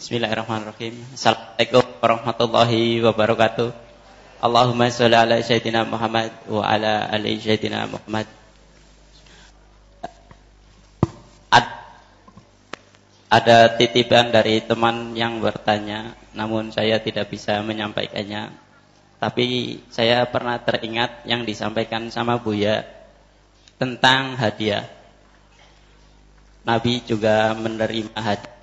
Bismillahirrahmanirrahim. Assalamualaikum warahmatullahi wabarakatuh. Allahumma sholli ala sayyidina Muhammad wa ala ali sayyidina Muhammad. Ada titipan dari teman yang bertanya, namun saya tidak bisa menyampaikannya. Tapi saya pernah teringat yang disampaikan sama Buya tentang hadiah. Nabi juga menerima hadiah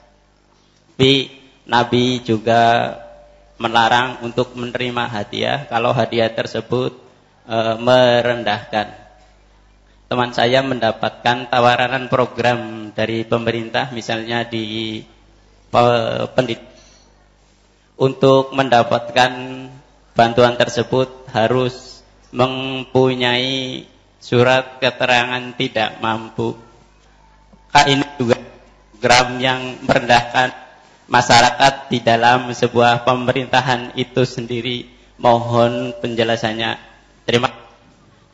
tapi Nabi juga melarang untuk menerima hadiah kalau hadiah tersebut e, merendahkan. Teman saya mendapatkan tawaran program dari pemerintah misalnya di pendidik untuk mendapatkan bantuan tersebut harus mempunyai surat keterangan tidak mampu. Ini juga program yang merendahkan masyarakat di dalam sebuah pemerintahan itu sendiri. Mohon penjelasannya. Terima kasih.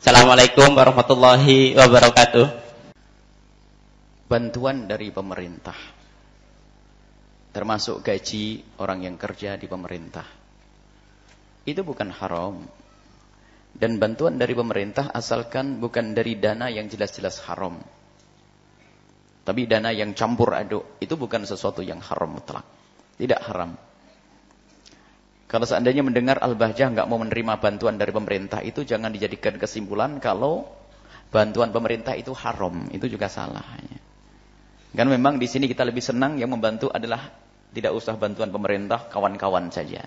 Assalamualaikum warahmatullahi wabarakatuh. Bantuan dari pemerintah. Termasuk gaji orang yang kerja di pemerintah. Itu bukan haram. Dan bantuan dari pemerintah asalkan bukan dari dana yang jelas-jelas haram. Tapi dana yang campur aduk itu bukan sesuatu yang haram mutlak. Tidak haram. Kalau seandainya mendengar Al-Bahjah nggak mau menerima bantuan dari pemerintah itu jangan dijadikan kesimpulan kalau bantuan pemerintah itu haram. Itu juga salah. Kan memang di sini kita lebih senang yang membantu adalah tidak usah bantuan pemerintah, kawan-kawan saja.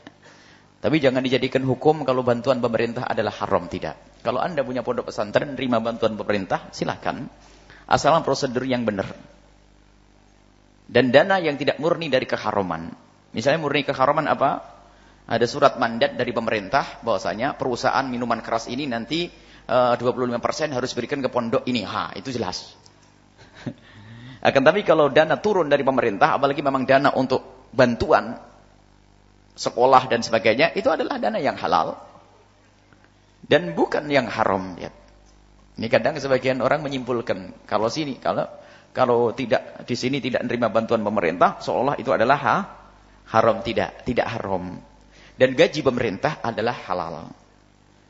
Tapi jangan dijadikan hukum kalau bantuan pemerintah adalah haram, tidak. Kalau anda punya pondok pesantren, terima bantuan pemerintah, silakan. Asalkan prosedur yang benar. Dan dana yang tidak murni dari keharaman. Misalnya murni keharaman apa? Ada surat mandat dari pemerintah bahwasanya perusahaan minuman keras ini nanti eh, uh, 25% harus berikan ke pondok ini. Ha, itu jelas. Akan tapi kalau dana turun dari pemerintah, apalagi memang dana untuk bantuan sekolah dan sebagainya, itu adalah dana yang halal. Dan bukan yang haram. Ya. Ini kadang sebagian orang menyimpulkan kalau sini kalau kalau tidak di sini tidak menerima bantuan pemerintah seolah itu adalah ha, haram tidak, tidak haram. Dan gaji pemerintah adalah halal.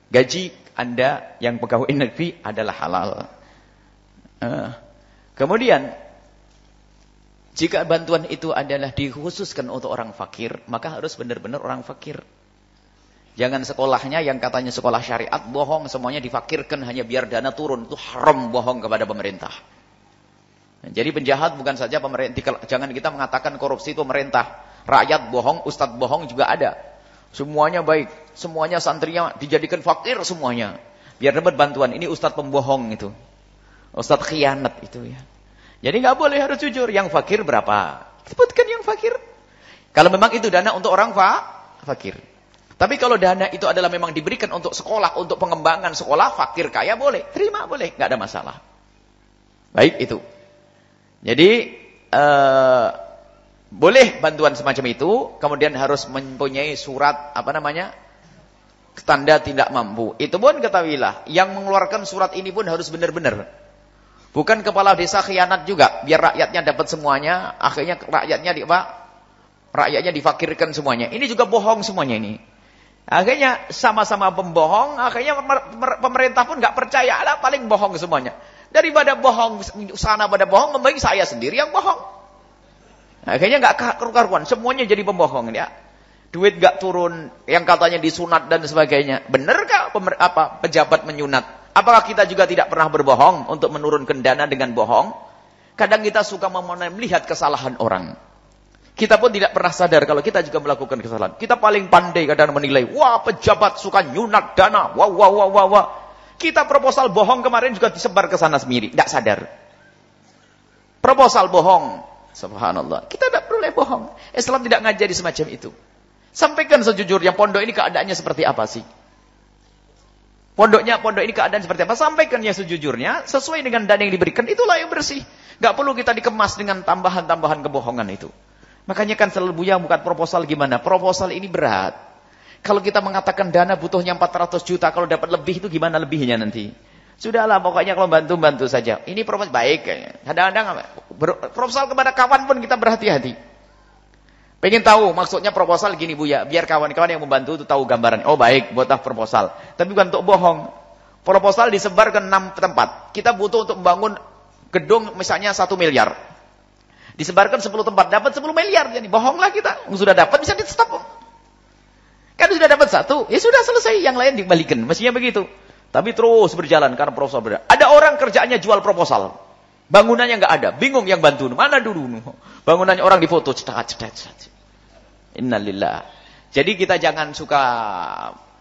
Gaji Anda yang pegawai negeri adalah halal. Uh, kemudian jika bantuan itu adalah dikhususkan untuk orang fakir, maka harus benar-benar orang fakir. Jangan sekolahnya yang katanya sekolah syariat bohong semuanya difakirkan hanya biar dana turun. Itu haram bohong kepada pemerintah. Jadi penjahat bukan saja pemerintah. Jangan kita mengatakan korupsi itu pemerintah. Rakyat bohong, ustadz bohong juga ada. Semuanya baik. Semuanya santrinya dijadikan fakir semuanya. Biar dapat bantuan. Ini ustadz pembohong itu. Ustadz khianat itu ya. Jadi nggak boleh harus jujur. Yang fakir berapa? Sebutkan yang fakir. Kalau memang itu dana untuk orang fa fakir. Tapi kalau dana itu adalah memang diberikan untuk sekolah, untuk pengembangan sekolah, fakir kaya boleh, terima boleh, nggak ada masalah. Baik itu. Jadi uh, boleh bantuan semacam itu, kemudian harus mempunyai surat apa namanya tanda tidak mampu. Itu pun ketahuilah, yang mengeluarkan surat ini pun harus benar-benar. Bukan kepala desa khianat juga, biar rakyatnya dapat semuanya, akhirnya rakyatnya di apa? Rakyatnya difakirkan semuanya. Ini juga bohong semuanya ini. Akhirnya sama-sama pembohong, akhirnya pemerintah pun nggak percaya, ada paling bohong semuanya. Daripada bohong sana pada bohong, membaik saya sendiri yang bohong. Akhirnya nggak karuan, semuanya jadi pembohong ya. Duit nggak turun, yang katanya disunat dan sebagainya. Benarkah apa pejabat menyunat? Apakah kita juga tidak pernah berbohong untuk menurunkan dana dengan bohong? Kadang kita suka melihat kesalahan orang. Kita pun tidak pernah sadar kalau kita juga melakukan kesalahan. Kita paling pandai kadang menilai, wah pejabat suka nyunat dana, wah wah wah wah wah. Kita proposal bohong kemarin juga disebar ke sana sendiri, tidak sadar. Proposal bohong, subhanallah. Kita tidak boleh bohong. Islam tidak ngajari semacam itu. Sampaikan sejujurnya pondok ini keadaannya seperti apa sih? Pondoknya, pondok ini keadaan seperti apa? Sampaikan yang sejujurnya, sesuai dengan dana yang diberikan, itulah yang bersih. Gak perlu kita dikemas dengan tambahan-tambahan kebohongan itu. Makanya kan selalu Buya bukan proposal gimana? Proposal ini berat. Kalau kita mengatakan dana butuhnya 400 juta, kalau dapat lebih itu gimana lebihnya nanti? Sudahlah pokoknya kalau bantu-bantu saja. Ini proposal baik. Kadang-kadang proposal kepada kawan pun kita berhati-hati. Pengen tahu maksudnya proposal gini Bu ya, biar kawan-kawan yang membantu itu tahu gambaran. Oh baik, buatlah proposal. Tapi bukan untuk bohong. Proposal disebar ke 6 tempat. Kita butuh untuk membangun gedung misalnya 1 miliar. Disebarkan 10 tempat, dapat 10 miliar. Jadi bohonglah kita. Sudah dapat bisa di stop. Kan sudah dapat satu, ya sudah selesai. Yang lain dikembalikan. Mestinya begitu. Tapi terus berjalan karena proposal berjalan. Ada orang kerjaannya jual proposal. Bangunannya nggak ada, bingung yang bantu. Mana dulu? Bangunannya orang difoto, cetak cetak cetak. Innalillah. Jadi kita jangan suka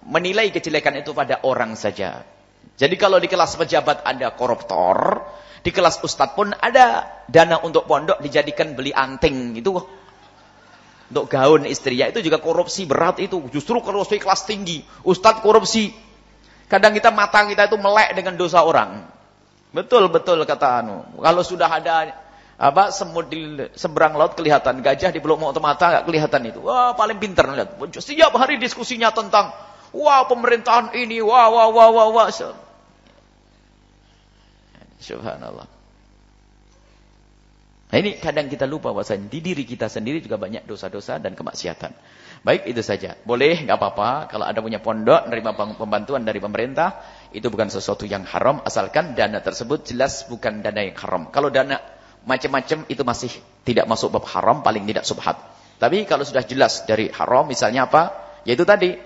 menilai kejelekan itu pada orang saja. Jadi kalau di kelas pejabat ada koruptor, di kelas ustadz pun ada dana untuk pondok dijadikan beli anting itu untuk gaun istrinya itu juga korupsi berat itu. Justru korupsi kelas tinggi, ustadz korupsi. Kadang kita mata kita itu melek dengan dosa orang. Betul betul kata anu. Kalau sudah ada apa semut di seberang laut kelihatan, gajah di peluk mata nggak kelihatan itu. Wah, paling pintar lihat. Setiap hari diskusinya tentang wah pemerintahan ini, wah wah wah wah wah. Subhanallah. Nah, ini kadang kita lupa bahwasanya di diri kita sendiri juga banyak dosa-dosa dan kemaksiatan. Baik, itu saja. Boleh, nggak apa-apa. Kalau ada punya pondok, menerima pembantuan dari pemerintah, itu bukan sesuatu yang haram, asalkan dana tersebut jelas bukan dana yang haram. Kalau dana macam-macam itu masih tidak masuk bab haram, paling tidak subhat. Tapi kalau sudah jelas dari haram, misalnya apa? Yaitu tadi,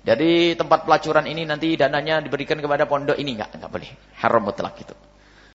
dari tempat pelacuran ini nanti dananya diberikan kepada pondok ini, nggak, nggak boleh. Haram mutlak itu.